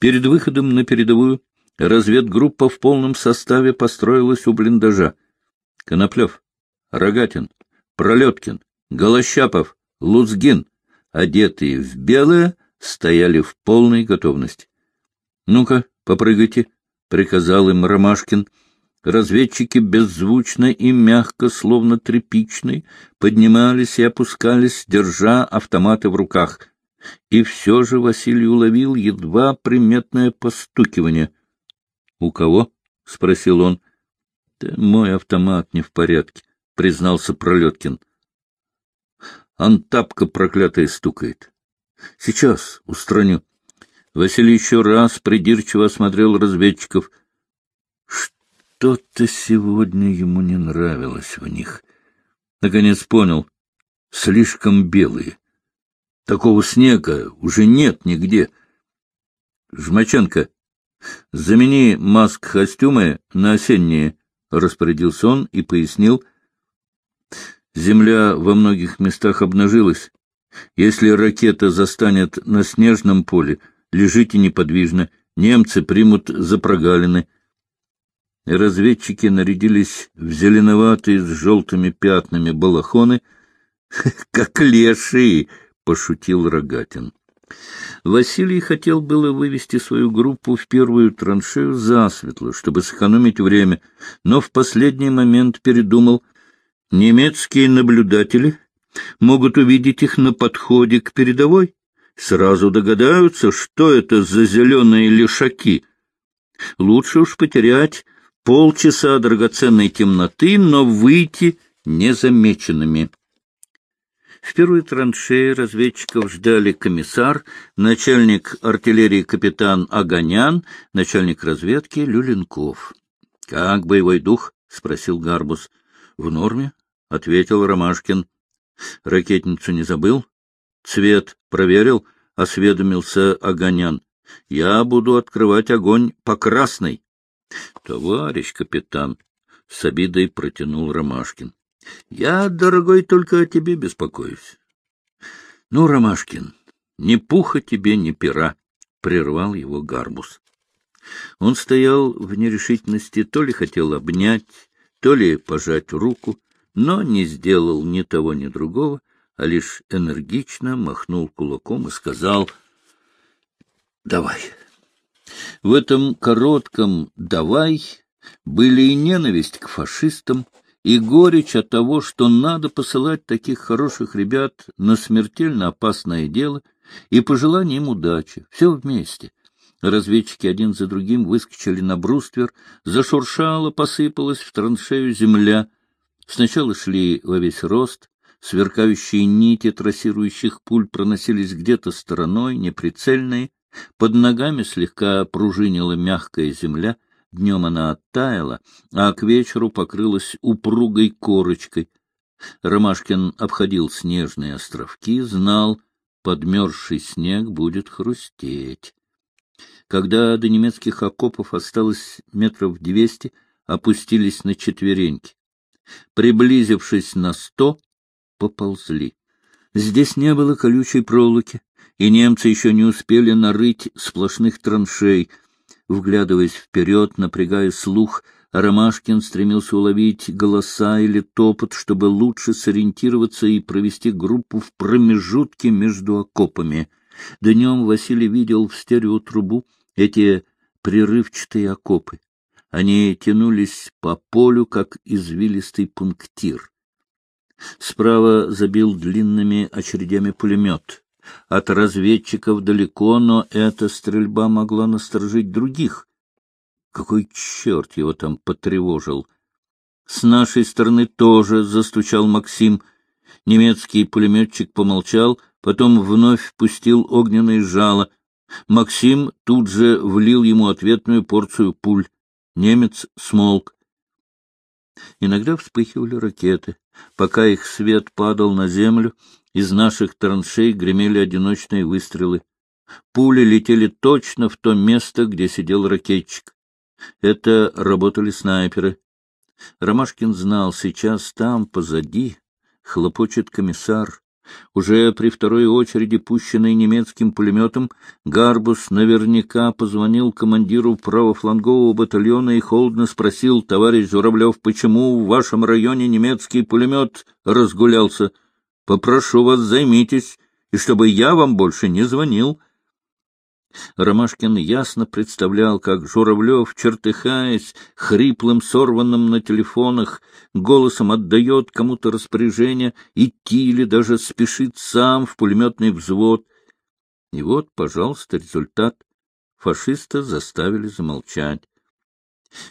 Перед выходом на передовую разведгруппа в полном составе построилась у блиндажа. Коноплев, Рогатин, Пролеткин, Голощапов, Луцгин, одетые в белое, стояли в полной готовности. — Ну-ка, попрыгайте, — приказал им Ромашкин. Разведчики беззвучно и мягко, словно тряпичные, поднимались и опускались, держа автоматы в руках. И все же Василий уловил едва приметное постукивание. — У кого? — спросил он. — Да мой автомат не в порядке, — признался Пролеткин. — Антапка проклятая стукает. — Сейчас устраню. Василий еще раз придирчиво осмотрел разведчиков. Что-то сегодня ему не нравилось в них. Наконец понял — слишком белые. Такого снега уже нет нигде. Жмаченко, замени маск-костюмы на осенние, — распорядился он и пояснил. Земля во многих местах обнажилась. Если ракета застанет на снежном поле, лежите неподвижно, немцы примут за прогалины. Разведчики нарядились в зеленоватые с желтыми пятнами балахоны, как лешие, — пошутил Рогатин. Василий хотел было вывести свою группу в первую траншею засветло, чтобы сэкономить время, но в последний момент передумал. Немецкие наблюдатели могут увидеть их на подходе к передовой, сразу догадаются, что это за зеленые лишаки. Лучше уж потерять полчаса драгоценной темноты, но выйти незамеченными. В первой траншее разведчиков ждали комиссар, начальник артиллерии капитан Аганян, начальник разведки Люленков. — Как боевой дух? — спросил Гарбус. — В норме, — ответил Ромашкин. — Ракетницу не забыл? — Цвет проверил, — осведомился Аганян. — Я буду открывать огонь по красной. — Товарищ капитан, — с обидой протянул Ромашкин. — Я, дорогой, только о тебе беспокоюсь. — Ну, Ромашкин, ни пуха тебе, ни пера, — прервал его Гарбус. Он стоял в нерешительности, то ли хотел обнять, то ли пожать руку, но не сделал ни того, ни другого, а лишь энергично махнул кулаком и сказал «Давай». В этом коротком «давай» были и ненависть к фашистам, и горечь от того, что надо посылать таких хороших ребят на смертельно опасное дело, и пожелание им удачи. Все вместе. Разведчики один за другим выскочили на бруствер, зашуршала, посыпалась в траншею земля. Сначала шли во весь рост, сверкающие нити трассирующих пуль проносились где-то стороной, неприцельные, под ногами слегка пружинила мягкая земля — Днем она оттаяла, а к вечеру покрылась упругой корочкой. Ромашкин обходил снежные островки, знал, подмерзший снег будет хрустеть. Когда до немецких окопов осталось метров двести, опустились на четвереньки. Приблизившись на сто, поползли. Здесь не было колючей проволоки, и немцы еще не успели нарыть сплошных траншей — Вглядываясь вперед, напрягая слух, Ромашкин стремился уловить голоса или топот, чтобы лучше сориентироваться и провести группу в промежутке между окопами. Днем Василий видел в стереотрубу эти прерывчатые окопы. Они тянулись по полю, как извилистый пунктир. Справа забил длинными очередями пулемет. От разведчиков далеко, но эта стрельба могла насторожить других. Какой черт его там потревожил! С нашей стороны тоже застучал Максим. Немецкий пулеметчик помолчал, потом вновь пустил огненное жало. Максим тут же влил ему ответную порцию пуль. Немец смолк. Иногда вспыхивали ракеты. Пока их свет падал на землю, из наших траншей гремели одиночные выстрелы. Пули летели точно в то место, где сидел ракетчик. Это работали снайперы. Ромашкин знал, сейчас там, позади, хлопочет комиссар. Уже при второй очереди, пущенной немецким пулеметом, Гарбус наверняка позвонил командиру правофлангового батальона и холодно спросил, товарищ Журавлев, почему в вашем районе немецкий пулемет разгулялся? Попрошу вас, займитесь, и чтобы я вам больше не звонил. Ромашкин ясно представлял, как Журавлев, чертыхаясь, хриплым, сорванным на телефонах, голосом отдает кому-то распоряжение идти или даже спешит сам в пулеметный взвод. И вот, пожалуйста, результат. Фашиста заставили замолчать.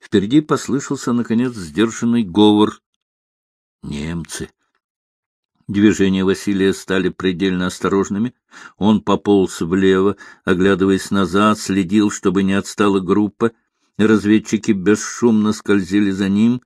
Впереди послышался, наконец, сдержанный говор. Немцы. Движения Василия стали предельно осторожными. Он пополз влево, оглядываясь назад, следил, чтобы не отстала группа. Разведчики бесшумно скользили за ним.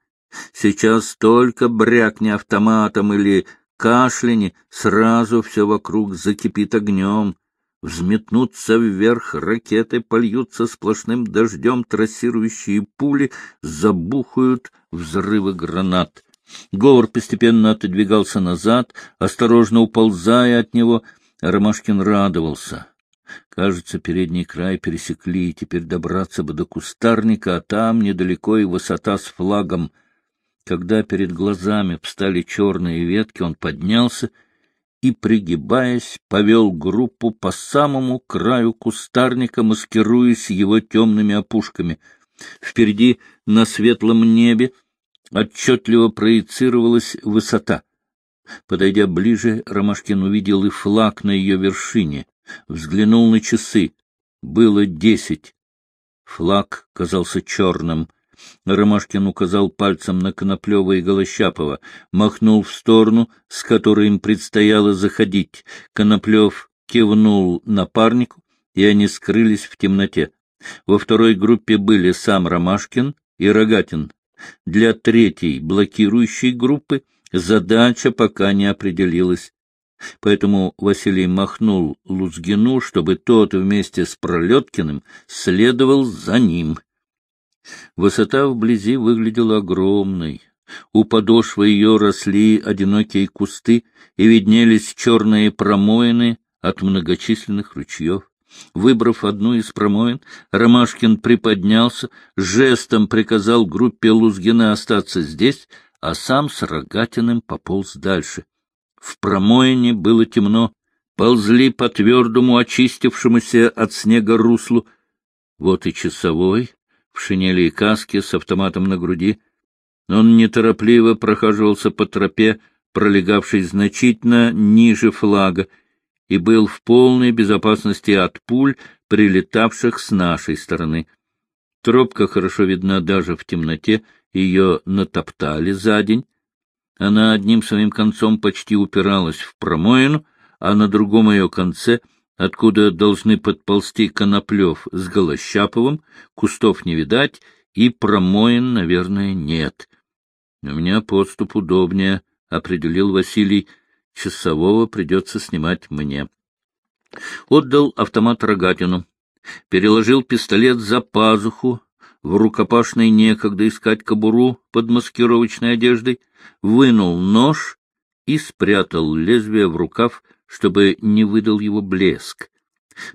Сейчас только брякни автоматом или кашляни, сразу все вокруг закипит огнем. Взметнутся вверх ракеты, польются сплошным дождем трассирующие пули, забухают взрывы гранат. Говор постепенно отодвигался назад, осторожно уползая от него. Ромашкин радовался. Кажется, передний край пересекли, и теперь добраться бы до кустарника, а там недалеко и высота с флагом. Когда перед глазами встали черные ветки, он поднялся и, пригибаясь, повел группу по самому краю кустарника, маскируясь его темными опушками. Впереди на светлом небе отчетливо проецировалась высота. Подойдя ближе, Ромашкин увидел и флаг на ее вершине. Взглянул на часы. Было десять. Флаг казался черным. Ромашкин указал пальцем на Коноплева и Голощапова, махнул в сторону, с которой им предстояло заходить. Коноплев кивнул напарнику, и они скрылись в темноте. Во второй группе были сам Ромашкин и Рогатин. Для третьей блокирующей группы задача пока не определилась. Поэтому Василий махнул Лузгину, чтобы тот вместе с Пролеткиным следовал за ним. Высота вблизи выглядела огромной. У подошвы ее росли одинокие кусты и виднелись черные промоины от многочисленных ручьев. Выбрав одну из промоин, Ромашкин приподнялся, жестом приказал группе Лузгина остаться здесь, а сам с Рогатиным пополз дальше. В промоине было темно, ползли по твердому, очистившемуся от снега руслу. Вот и часовой, в шинели и каске, с автоматом на груди. Он неторопливо прохаживался по тропе, пролегавшей значительно ниже флага, и был в полной безопасности от пуль, прилетавших с нашей стороны. Тропка хорошо видна даже в темноте, ее натоптали за день. Она одним своим концом почти упиралась в промоину, а на другом ее конце, откуда должны подползти Коноплев с Голощаповым, кустов не видать, и промоин, наверное, нет. — У меня подступ удобнее, — определил Василий, часового придется снимать мне. Отдал автомат Рогатину, переложил пистолет за пазуху, в рукопашной некогда искать кобуру под маскировочной одеждой, вынул нож и спрятал лезвие в рукав, чтобы не выдал его блеск.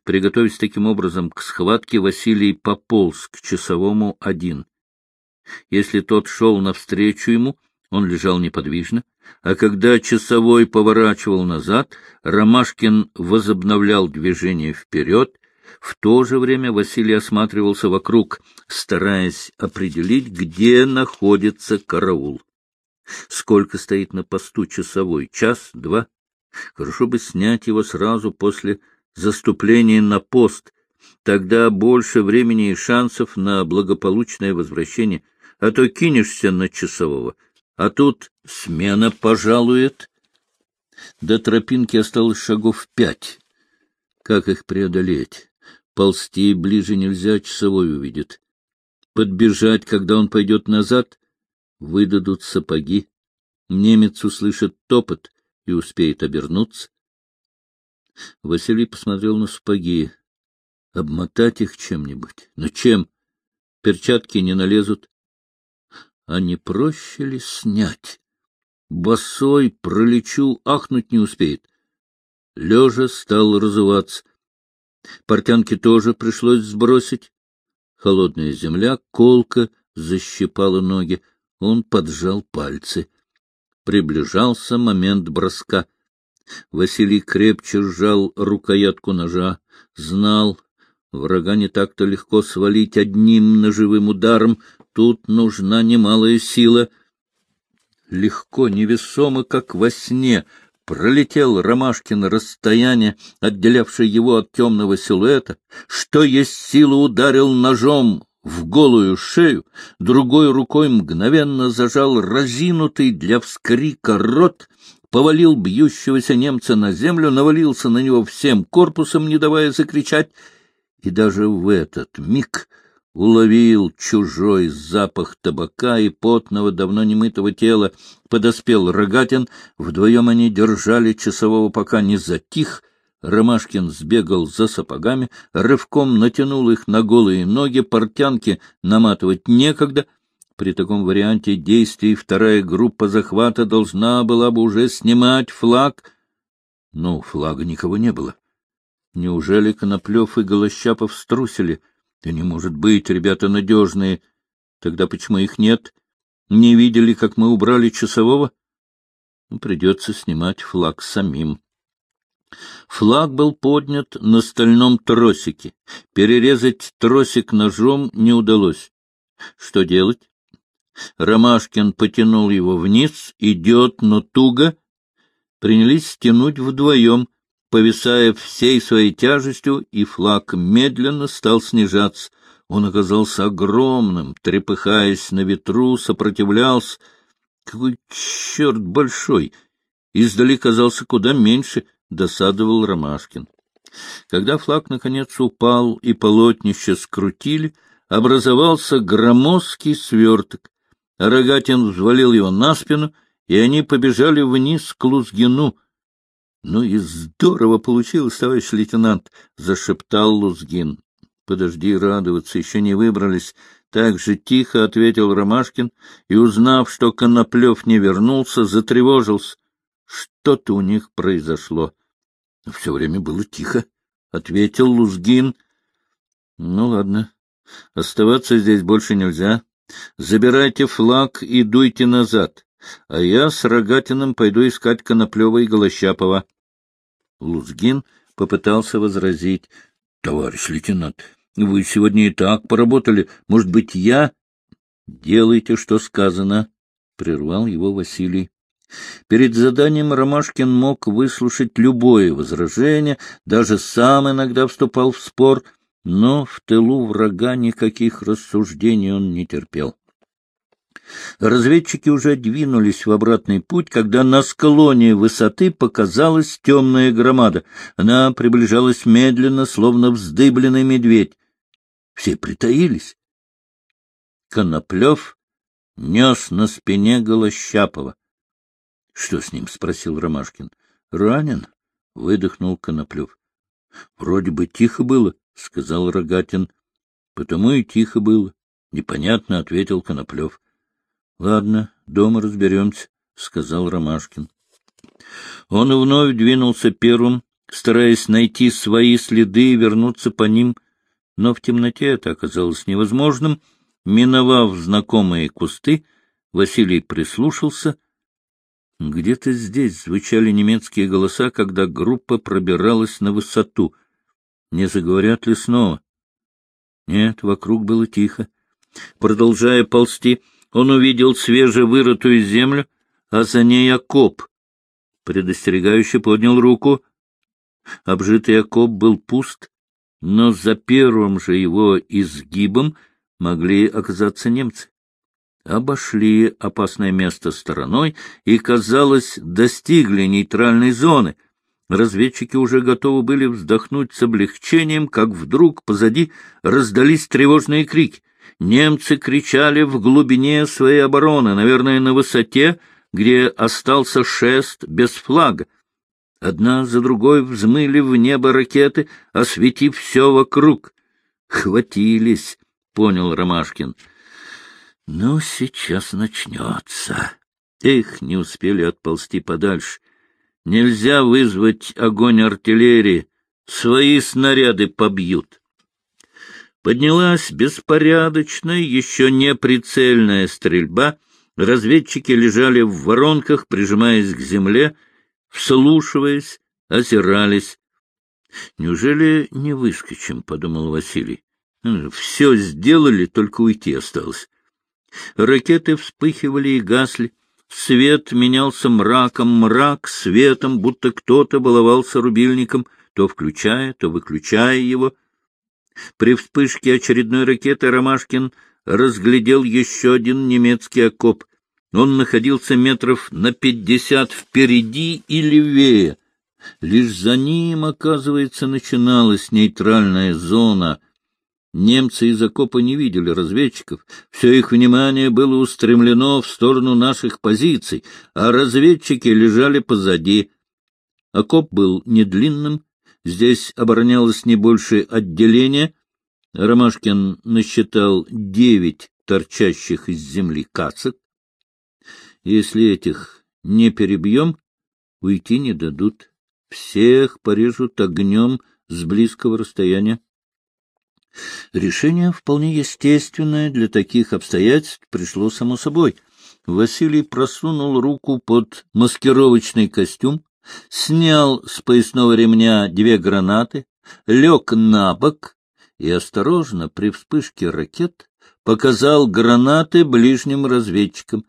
Приготовясь таким образом к схватке, Василий пополз к часовому один. Если тот шел навстречу ему, он лежал неподвижно, а когда часовой поворачивал назад, Ромашкин возобновлял движение вперед. В то же время Василий осматривался вокруг, стараясь определить, где находится караул. Сколько стоит на посту часовой? Час? Два? Хорошо бы снять его сразу после заступления на пост. Тогда больше времени и шансов на благополучное возвращение. А то кинешься на часового — а тут смена пожалует. До тропинки осталось шагов пять. Как их преодолеть? Ползти ближе нельзя, часовой увидит. Подбежать, когда он пойдет назад, выдадут сапоги. Немец услышит топот и успеет обернуться. Василий посмотрел на сапоги. Обмотать их чем-нибудь. Но чем? Перчатки не налезут. А не проще ли снять? Босой пролечу, ахнуть не успеет. лежа стал разуваться. Портянки тоже пришлось сбросить. Холодная земля, колка защипала ноги. Он поджал пальцы. Приближался момент броска. Василий крепче сжал рукоятку ножа, знал, врага не так-то легко свалить одним ножевым ударом, тут нужна немалая сила. Легко, невесомо, как во сне, пролетел Ромашкин расстояние, отделявшее его от темного силуэта, что есть силы ударил ножом в голую шею, другой рукой мгновенно зажал разинутый для вскрика рот, повалил бьющегося немца на землю, навалился на него всем корпусом, не давая закричать, и даже в этот миг уловил чужой запах табака и потного, давно немытого тела. Подоспел Рогатин, вдвоем они держали часового, пока не затих. Ромашкин сбегал за сапогами, рывком натянул их на голые ноги, портянки наматывать некогда — при таком варианте действий вторая группа захвата должна была бы уже снимать флаг. Но флага никого не было. Неужели Коноплев и Голощапов струсили? Да не может быть, ребята надежные. Тогда почему их нет? Не видели, как мы убрали часового? Ну, придется снимать флаг самим. Флаг был поднят на стальном тросике. Перерезать тросик ножом не удалось. Что делать? Ромашкин потянул его вниз, идет, но туго. Принялись стянуть вдвоем, повисая всей своей тяжестью, и флаг медленно стал снижаться. Он оказался огромным, трепыхаясь на ветру, сопротивлялся. Какой черт большой! Издали казался куда меньше, досадовал Ромашкин. Когда флаг наконец упал и полотнище скрутили, образовался громоздкий сверток. Рогатин взвалил его на спину, и они побежали вниз к Лузгину. — Ну и здорово получилось, товарищ лейтенант! — зашептал Лузгин. — Подожди радоваться, еще не выбрались. Так же тихо ответил Ромашкин, и, узнав, что Коноплев не вернулся, затревожился. Что-то у них произошло. — Все время было тихо, — ответил Лузгин. — Ну, ладно, оставаться здесь больше нельзя. Забирайте флаг и дуйте назад, а я с Рогатиным пойду искать Коноплева и Голощапова. Лузгин попытался возразить. — Товарищ лейтенант, вы сегодня и так поработали. Может быть, я... — Делайте, что сказано, — прервал его Василий. Перед заданием Ромашкин мог выслушать любое возражение, даже сам иногда вступал в спор — но в тылу врага никаких рассуждений он не терпел. Разведчики уже двинулись в обратный путь, когда на склоне высоты показалась темная громада. Она приближалась медленно, словно вздыбленный медведь. Все притаились. Коноплев нес на спине Голощапова. — Что с ним? — спросил Ромашкин. — Ранен? — выдохнул Коноплев. — Вроде бы тихо было, — сказал Рогатин. — Потому и тихо было. — Непонятно, — ответил Коноплев. — Ладно, дома разберемся, — сказал Ромашкин. Он вновь двинулся первым, стараясь найти свои следы и вернуться по ним, но в темноте это оказалось невозможным. Миновав знакомые кусты, Василий прислушался. Где-то здесь звучали немецкие голоса, когда группа пробиралась на высоту — не заговорят ли снова? Нет, вокруг было тихо. Продолжая ползти, он увидел свежевырытую землю, а за ней окоп. Предостерегающе поднял руку. Обжитый окоп был пуст, но за первым же его изгибом могли оказаться немцы. Обошли опасное место стороной и, казалось, достигли нейтральной зоны — Разведчики уже готовы были вздохнуть с облегчением, как вдруг позади раздались тревожные крики. Немцы кричали в глубине своей обороны, наверное, на высоте, где остался шест без флага. Одна за другой взмыли в небо ракеты, осветив все вокруг. «Хватились», — понял Ромашкин. «Ну, сейчас начнется». Эх, не успели отползти подальше. Нельзя вызвать огонь артиллерии, свои снаряды побьют. Поднялась беспорядочная, еще не прицельная стрельба. Разведчики лежали в воронках, прижимаясь к земле, вслушиваясь, озирались. «Неужели не выскочим?» — подумал Василий. «Все сделали, только уйти осталось». Ракеты вспыхивали и гасли. Свет менялся мраком, мрак светом, будто кто-то баловался рубильником, то включая, то выключая его. При вспышке очередной ракеты Ромашкин разглядел еще один немецкий окоп. Он находился метров на пятьдесят впереди и левее. Лишь за ним, оказывается, начиналась нейтральная зона — Немцы из окопа не видели разведчиков, все их внимание было устремлено в сторону наших позиций, а разведчики лежали позади. Окоп был недлинным, здесь оборонялось не больше отделения. Ромашкин насчитал девять торчащих из земли кацек. Если этих не перебьем, уйти не дадут. Всех порежут огнем с близкого расстояния. Решение вполне естественное для таких обстоятельств пришло само собой. Василий просунул руку под маскировочный костюм, снял с поясного ремня две гранаты, лег на бок и осторожно при вспышке ракет показал гранаты ближним разведчикам.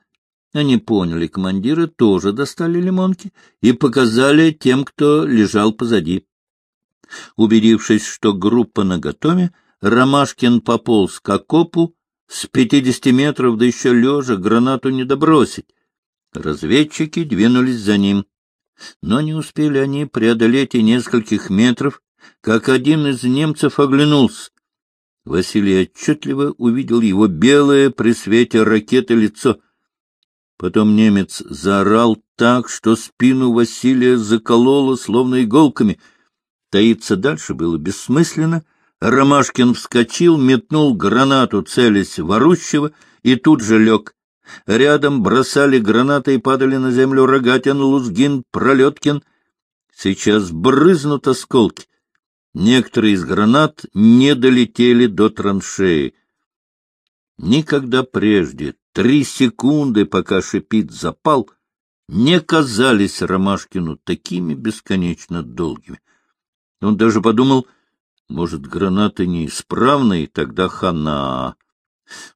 Они поняли, командиры тоже достали лимонки и показали тем, кто лежал позади. Убедившись, что группа наготове, Ромашкин пополз к окопу, с пятидесяти метров, да еще лежа, гранату не добросить. Разведчики двинулись за ним. Но не успели они преодолеть и нескольких метров, как один из немцев оглянулся. Василий отчетливо увидел его белое при свете ракеты лицо. Потом немец заорал так, что спину Василия закололо, словно иголками. Таиться дальше было бессмысленно — Ромашкин вскочил, метнул гранату, целясь ворущего, и тут же лег. Рядом бросали гранаты и падали на землю Рогатин, Лузгин, Пролеткин. Сейчас брызнут осколки. Некоторые из гранат не долетели до траншеи. Никогда прежде, три секунды, пока шипит запал, не казались Ромашкину такими бесконечно долгими. Он даже подумал, может, гранаты неисправные, тогда хана.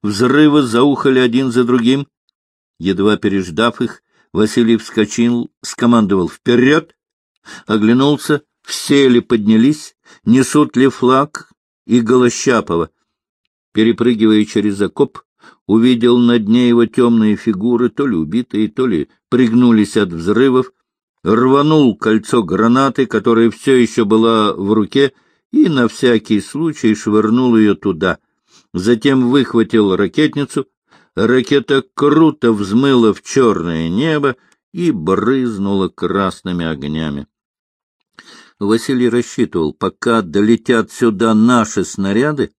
Взрывы заухали один за другим. Едва переждав их, Василий вскочил, скомандовал «Вперед!», оглянулся, все ли поднялись, несут ли флаг и Голощапова. Перепрыгивая через окоп, увидел на дне его темные фигуры, то ли убитые, то ли пригнулись от взрывов, рванул кольцо гранаты, которая все еще была в руке, и на всякий случай швырнул ее туда. Затем выхватил ракетницу. Ракета круто взмыла в черное небо и брызнула красными огнями. Василий рассчитывал, пока долетят сюда наши снаряды,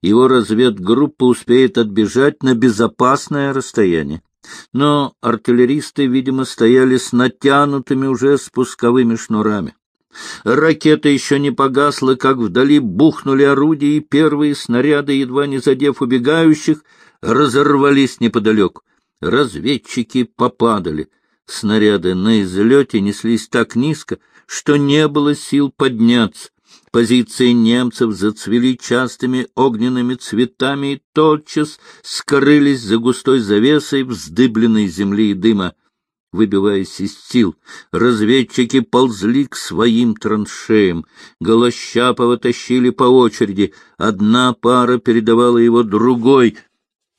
его разведгруппа успеет отбежать на безопасное расстояние. Но артиллеристы, видимо, стояли с натянутыми уже спусковыми шнурами. Ракета еще не погасла, как вдали бухнули орудия, и первые снаряды, едва не задев убегающих, разорвались неподалеку. Разведчики попадали. Снаряды на излете неслись так низко, что не было сил подняться. Позиции немцев зацвели частыми огненными цветами и тотчас скрылись за густой завесой вздыбленной земли и дыма выбиваясь из сил. Разведчики ползли к своим траншеям. Голощапова тащили по очереди. Одна пара передавала его другой.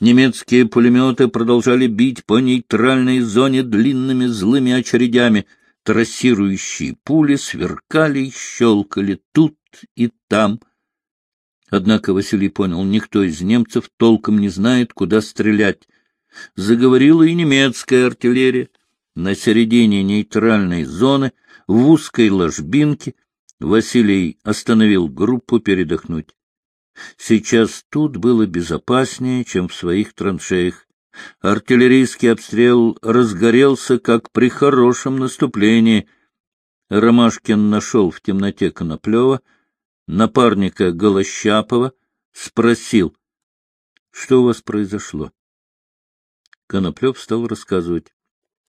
Немецкие пулеметы продолжали бить по нейтральной зоне длинными злыми очередями. Трассирующие пули сверкали и щелкали тут и там. Однако Василий понял, никто из немцев толком не знает, куда стрелять. Заговорила и немецкая артиллерия. На середине нейтральной зоны, в узкой ложбинке, Василий остановил группу передохнуть. Сейчас тут было безопаснее, чем в своих траншеях. Артиллерийский обстрел разгорелся, как при хорошем наступлении — Ромашкин нашел в темноте Коноплева, напарника Голощапова, спросил, что у вас произошло. Коноплев стал рассказывать.